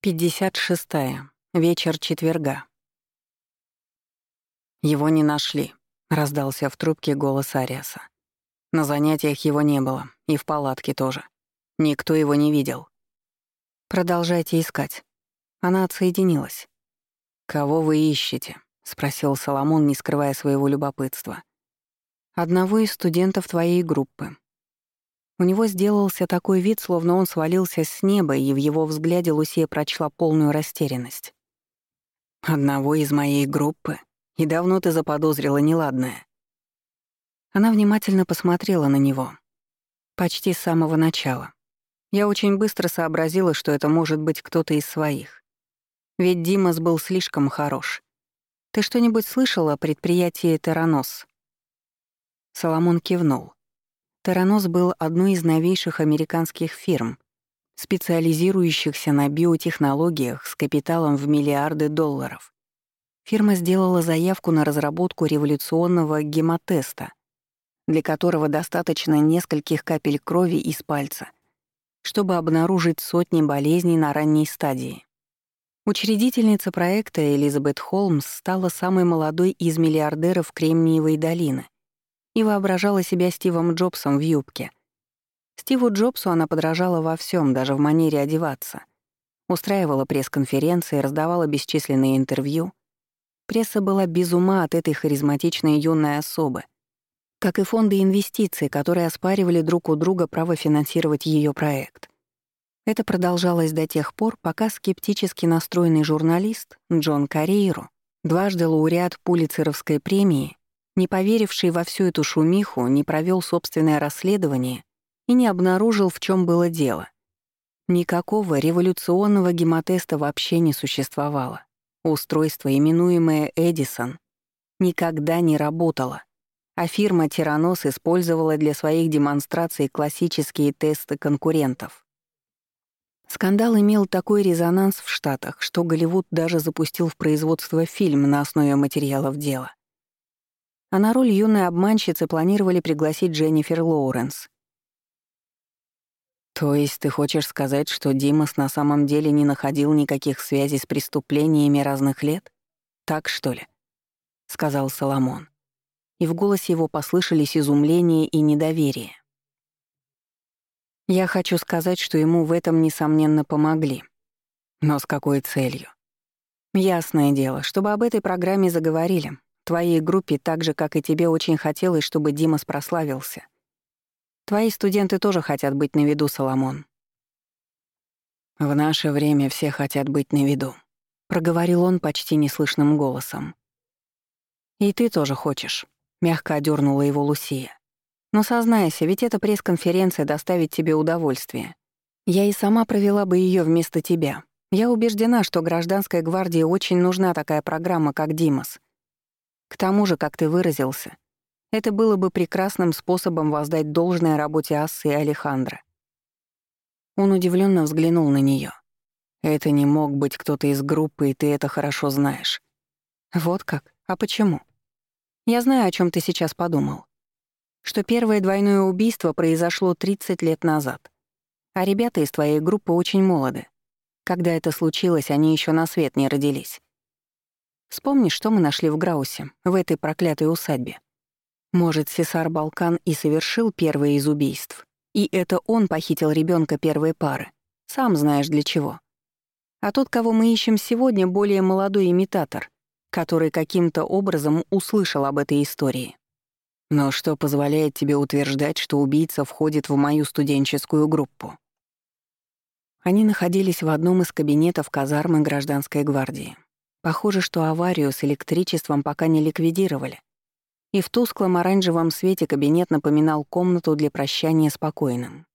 56. -я. Вечер четверга. «Его не нашли», — раздался в трубке голос Ариаса. «На занятиях его не было, и в палатке тоже. Никто его не видел». «Продолжайте искать». Она отсоединилась. «Кого вы ищете?» — спросил Соломон, не скрывая своего любопытства. «Одного из студентов твоей группы», у него сделался такой вид, словно он свалился с неба, и в его взгляде Лусия прочла полную растерянность. «Одного из моей группы? И давно ты заподозрила неладное?» Она внимательно посмотрела на него. Почти с самого начала. Я очень быстро сообразила, что это может быть кто-то из своих. Ведь Димас был слишком хорош. Ты что-нибудь слышала о предприятии «Теранос»?» Соломон кивнул. Таранос был одной из новейших американских фирм, специализирующихся на биотехнологиях с капиталом в миллиарды долларов. Фирма сделала заявку на разработку революционного гемотеста, для которого достаточно нескольких капель крови из пальца, чтобы обнаружить сотни болезней на ранней стадии. Учредительница проекта Элизабет Холмс стала самой молодой из миллиардеров Кремниевой долины — и воображала себя Стивом Джобсом в юбке. Стиву Джобсу она подражала во всем, даже в манере одеваться. Устраивала пресс-конференции, раздавала бесчисленные интервью. Пресса была без ума от этой харизматичной юной особы, как и фонды инвестиций, которые оспаривали друг у друга право финансировать ее проект. Это продолжалось до тех пор, пока скептически настроенный журналист Джон Карейру, дважды лауреат Пулицеровской премии, не поверивший во всю эту шумиху, не провел собственное расследование и не обнаружил, в чем было дело. Никакого революционного гемотеста вообще не существовало. Устройство, именуемое «Эдисон», никогда не работало, а фирма «Тиранос» использовала для своих демонстраций классические тесты конкурентов. Скандал имел такой резонанс в Штатах, что Голливуд даже запустил в производство фильм на основе материалов дела. А на роль юной обманщицы планировали пригласить Дженнифер Лоуренс. «То есть ты хочешь сказать, что Димас на самом деле не находил никаких связей с преступлениями разных лет? Так, что ли?» — сказал Соломон. И в голосе его послышались изумление и недоверие. «Я хочу сказать, что ему в этом, несомненно, помогли. Но с какой целью?» «Ясное дело, чтобы об этой программе заговорили, Твоей группе так же, как и тебе, очень хотелось, чтобы Димас прославился. Твои студенты тоже хотят быть на виду, Соломон. В наше время все хотят быть на виду, проговорил он почти неслышным голосом. И ты тоже хочешь, мягко одернула его Лусия. Но сознайся, ведь эта пресс-конференция доставит тебе удовольствие. Я и сама провела бы ее вместо тебя. Я убеждена, что гражданской гвардии очень нужна такая программа, как Димас — к тому же, как ты выразился, это было бы прекрасным способом воздать должное работе Ассы и Алехандро. Он удивленно взглянул на нее. Это не мог быть кто-то из группы, и ты это хорошо знаешь. Вот как? А почему? Я знаю, о чем ты сейчас подумал. Что первое двойное убийство произошло 30 лет назад. А ребята из твоей группы очень молоды. Когда это случилось, они еще на свет не родились. Вспомни, что мы нашли в Граусе, в этой проклятой усадьбе. Может, Сесар Балкан и совершил первое из убийств, и это он похитил ребенка первой пары. Сам знаешь для чего. А тот, кого мы ищем сегодня, более молодой имитатор, который каким-то образом услышал об этой истории. Но что позволяет тебе утверждать, что убийца входит в мою студенческую группу? Они находились в одном из кабинетов казармы гражданской гвардии. Похоже, что аварию с электричеством пока не ликвидировали. И в тусклом оранжевом свете кабинет напоминал комнату для прощания с покойным.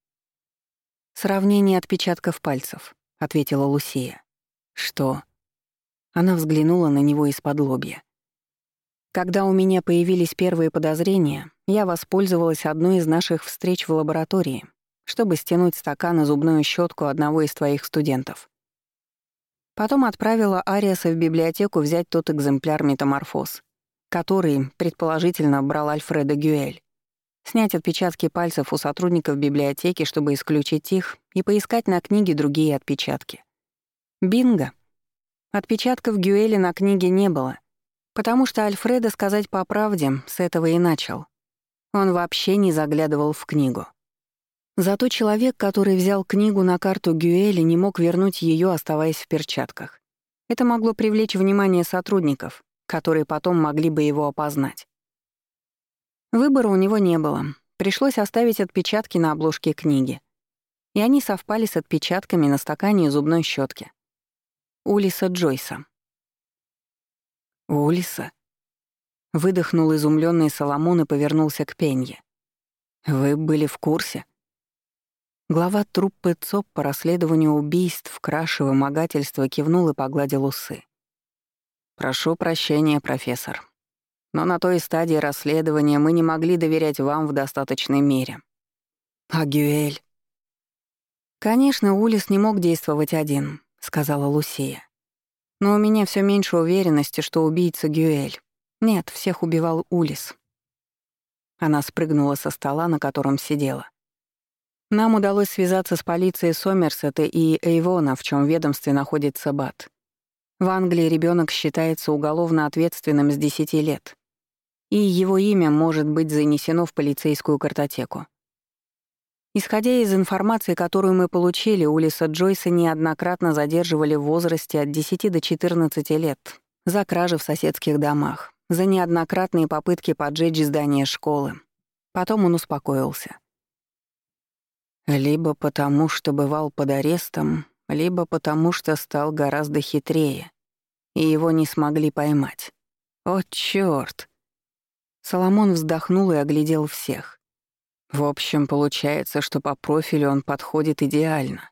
«Сравнение отпечатков пальцев», — ответила Лусия. «Что?» Она взглянула на него из-под лобья. Когда у меня появились первые подозрения, я воспользовалась одной из наших встреч в лаборатории, чтобы стянуть стакан и зубную щетку одного из твоих студентов. Потом отправила Ариаса в библиотеку взять тот экземпляр «Метаморфоз», который, предположительно, брал Альфреда Гюэль. Снять отпечатки пальцев у сотрудников библиотеки, чтобы исключить их, и поискать на книге другие отпечатки. Бинго. Отпечатков Гюэля на книге не было, потому что Альфреда, сказать по правде, с этого и начал. Он вообще не заглядывал в книгу. Зато человек, который взял книгу на карту Гюэля, не мог вернуть ее, оставаясь в перчатках. Это могло привлечь внимание сотрудников, которые потом могли бы его опознать. Выбора у него не было. Пришлось оставить отпечатки на обложке книги. И они совпали с отпечатками на стакане и зубной щетке. Улиса Джойса. «Улиса?» Выдохнул изумленный Соломон и повернулся к Пенье. «Вы были в курсе?» Глава труппы ЦОП по расследованию убийств, краж и вымогательства кивнул и погладил усы. «Прошу прощения, профессор. Но на той стадии расследования мы не могли доверять вам в достаточной мере». «А Гюэль?» «Конечно, Улис не мог действовать один», — сказала Лусия. «Но у меня все меньше уверенности, что убийца Гюэль. Нет, всех убивал Улис». Она спрыгнула со стола, на котором сидела. Нам удалось связаться с полицией Сомерсета и Эйвона, в чем ведомстве находится Бат. В Англии ребенок считается уголовно ответственным с 10 лет, и его имя может быть занесено в полицейскую картотеку. Исходя из информации, которую мы получили, Улиса Джойса неоднократно задерживали в возрасте от 10 до 14 лет за кражи в соседских домах, за неоднократные попытки поджечь здание школы. Потом он успокоился. Либо потому, что бывал под арестом, либо потому, что стал гораздо хитрее, и его не смогли поймать. О, чёрт! Соломон вздохнул и оглядел всех. В общем, получается, что по профилю он подходит идеально.